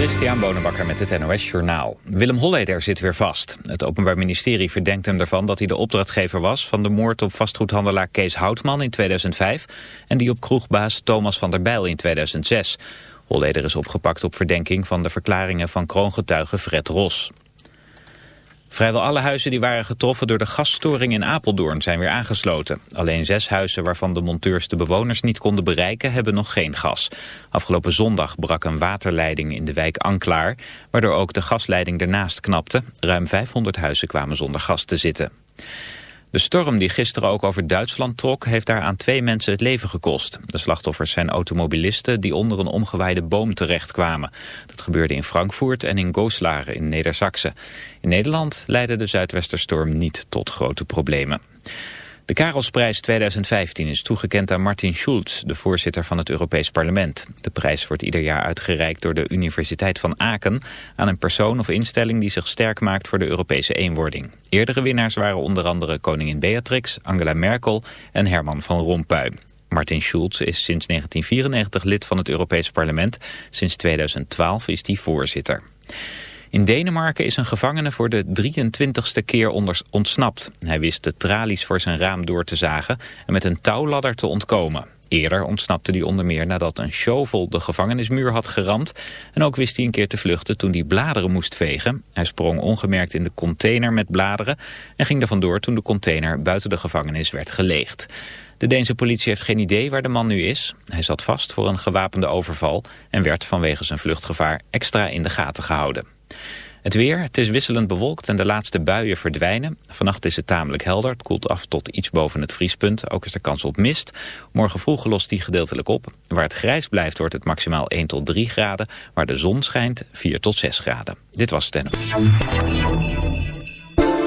Christian Bonenbakker met het NOS Journaal. Willem Holleder zit weer vast. Het Openbaar Ministerie verdenkt hem ervan dat hij de opdrachtgever was... van de moord op vastgoedhandelaar Kees Houtman in 2005... en die op kroegbaas Thomas van der Bijl in 2006. Holleder is opgepakt op verdenking van de verklaringen van kroongetuige Fred Ros. Vrijwel alle huizen die waren getroffen door de gasstoring in Apeldoorn zijn weer aangesloten. Alleen zes huizen waarvan de monteurs de bewoners niet konden bereiken hebben nog geen gas. Afgelopen zondag brak een waterleiding in de wijk Anklaar, waardoor ook de gasleiding ernaast knapte. Ruim 500 huizen kwamen zonder gas te zitten. De storm die gisteren ook over Duitsland trok... heeft daar aan twee mensen het leven gekost. De slachtoffers zijn automobilisten die onder een omgewaaide boom terechtkwamen. Dat gebeurde in Frankfurt en in Gooslaar in neder In Nederland leidde de zuidwesterstorm niet tot grote problemen. De Karelsprijs 2015 is toegekend aan Martin Schulz, de voorzitter van het Europees Parlement. De prijs wordt ieder jaar uitgereikt door de Universiteit van Aken aan een persoon of instelling die zich sterk maakt voor de Europese eenwording. Eerdere winnaars waren onder andere koningin Beatrix, Angela Merkel en Herman van Rompuy. Martin Schulz is sinds 1994 lid van het Europees Parlement. Sinds 2012 is hij voorzitter. In Denemarken is een gevangene voor de 23ste keer ontsnapt. Hij wist de tralies voor zijn raam door te zagen en met een touwladder te ontkomen. Eerder ontsnapte hij onder meer nadat een shovel de gevangenismuur had geramd. En ook wist hij een keer te vluchten toen hij bladeren moest vegen. Hij sprong ongemerkt in de container met bladeren en ging er vandoor toen de container buiten de gevangenis werd geleegd. De Deense politie heeft geen idee waar de man nu is. Hij zat vast voor een gewapende overval en werd vanwege zijn vluchtgevaar extra in de gaten gehouden. Het weer, het is wisselend bewolkt en de laatste buien verdwijnen. Vannacht is het tamelijk helder, het koelt af tot iets boven het vriespunt. Ook is er kans op mist. Morgen vroeg lost die gedeeltelijk op. Waar het grijs blijft wordt het maximaal 1 tot 3 graden. Waar de zon schijnt 4 tot 6 graden. Dit was Stenno.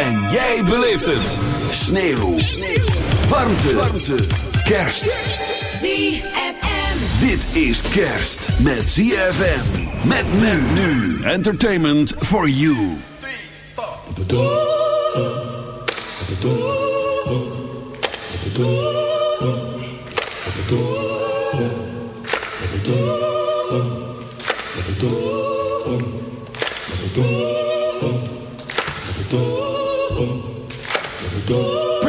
En jij beleeft het. Sneeuw. Sneeuw. Warmte. Warmte. Kerst. ZFM. Dit is kerst met ZFM. Met men nu. Entertainment for you. go.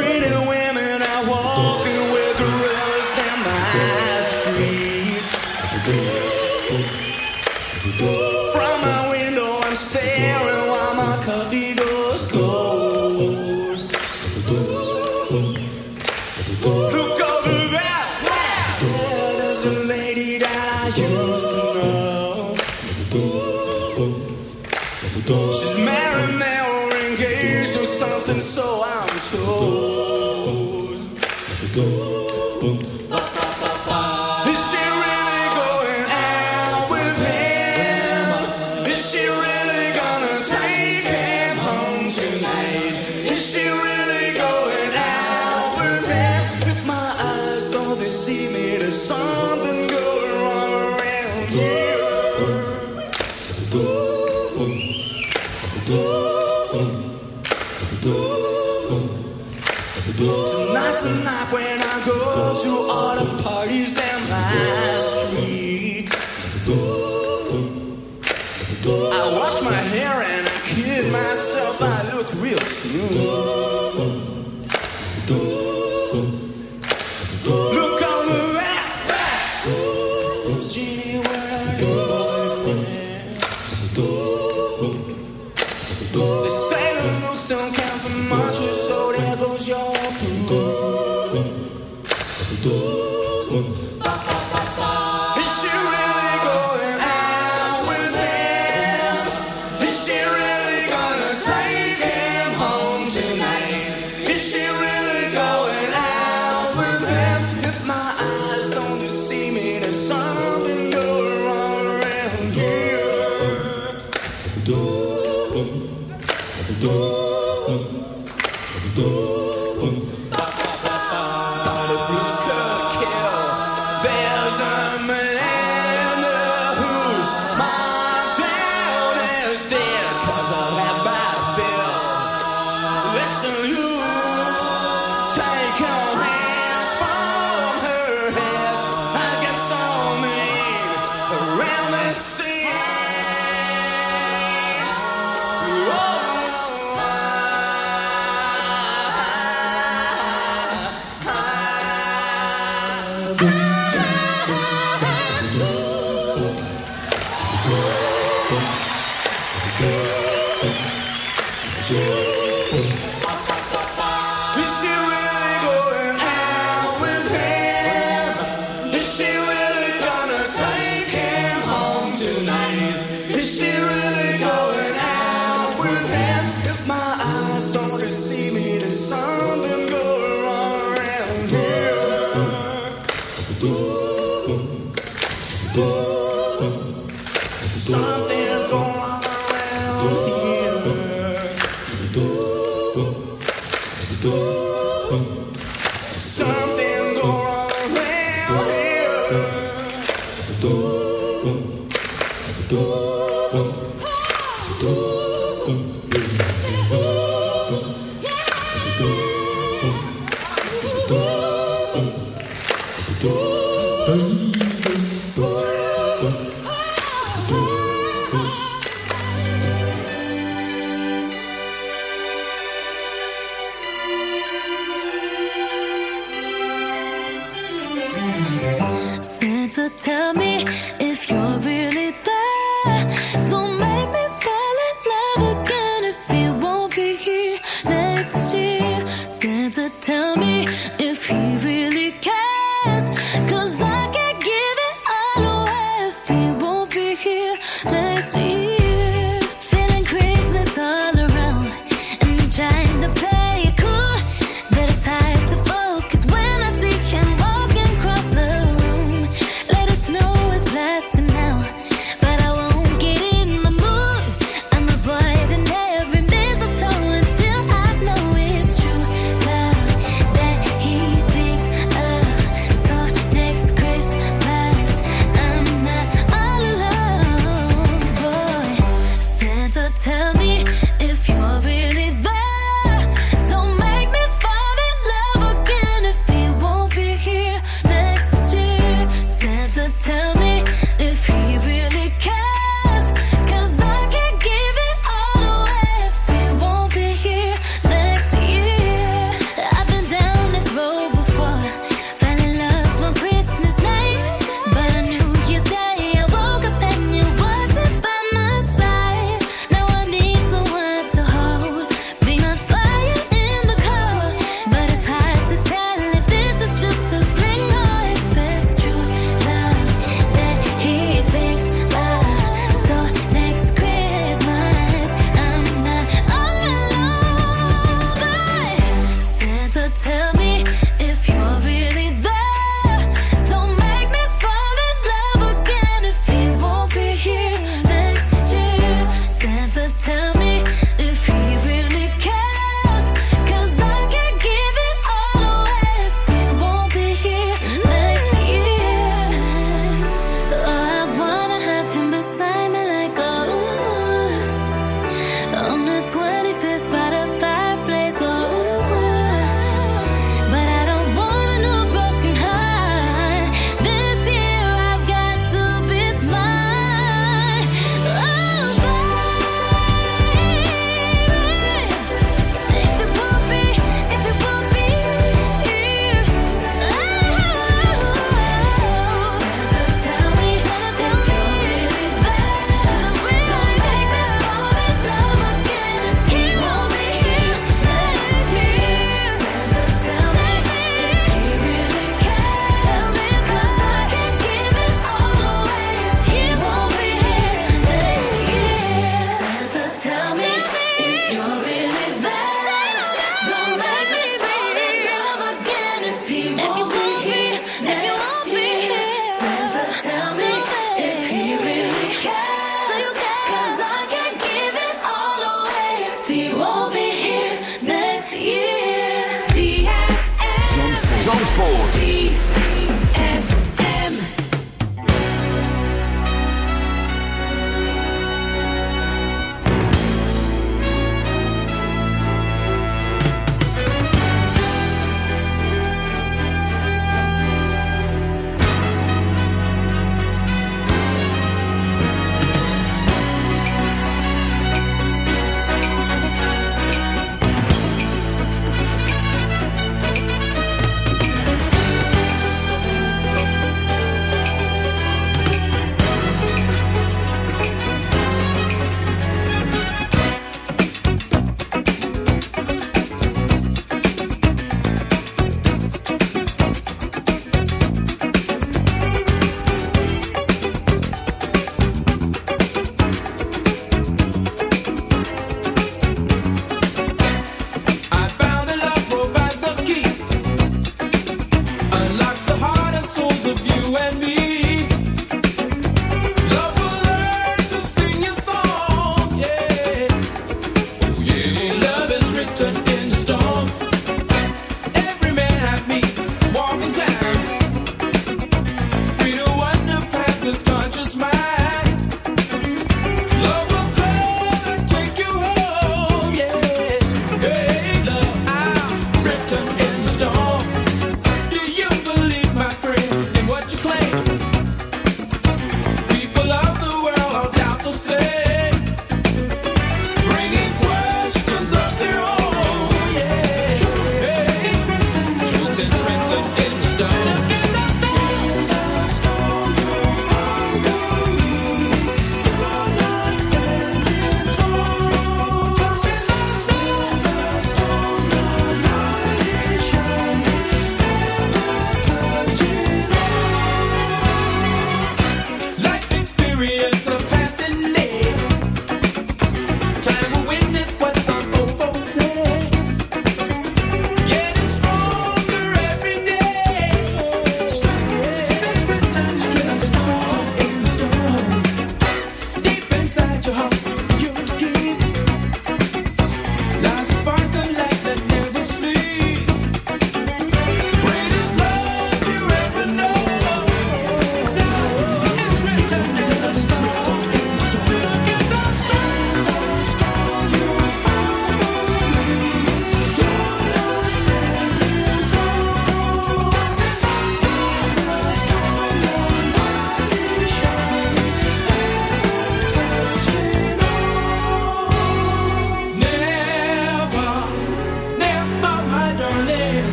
Senhor. Santa, tell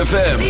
ZFM.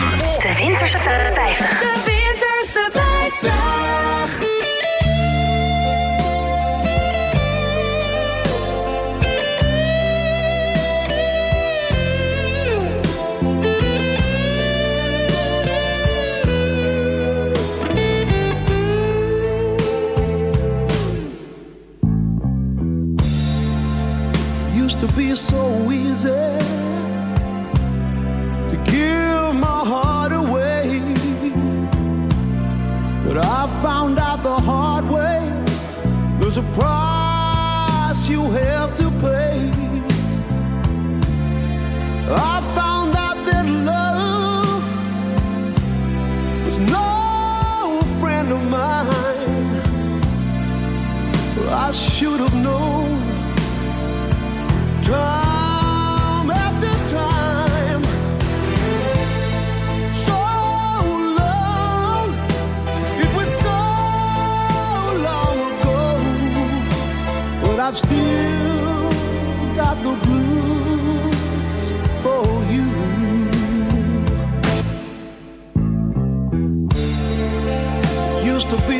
de Winterse 50.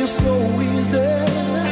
So easy.